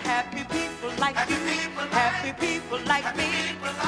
happy people like happy you, people happy like people like happy me. People like